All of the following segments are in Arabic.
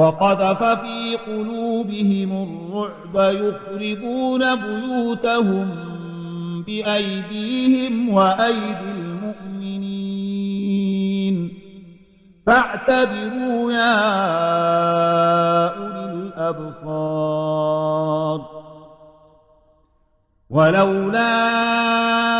وقذف في قلوبهم الرعب يخربون بيوتهم بأيديهم وأيدي المؤمنين. فاعتبروا يا أولي الأبصار. ولولا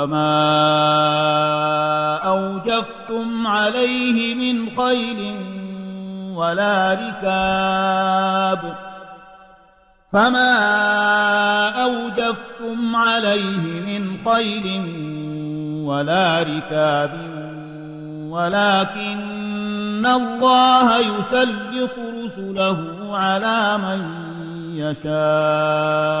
فما أوجفتم عليه من خيل ولا ركاب فما أوجفتم عليه من خيل ولا ركاب ولكن الله يسلط رسله على من يشاء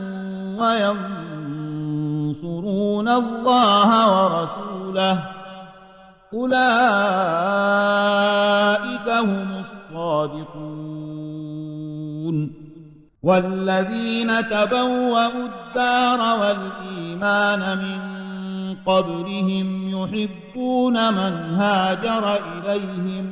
وينصرون الله ورسوله أولئك هم الصادقون والذين تبوأوا الدار والإيمان من قبلهم يحبون من هاجر إليهم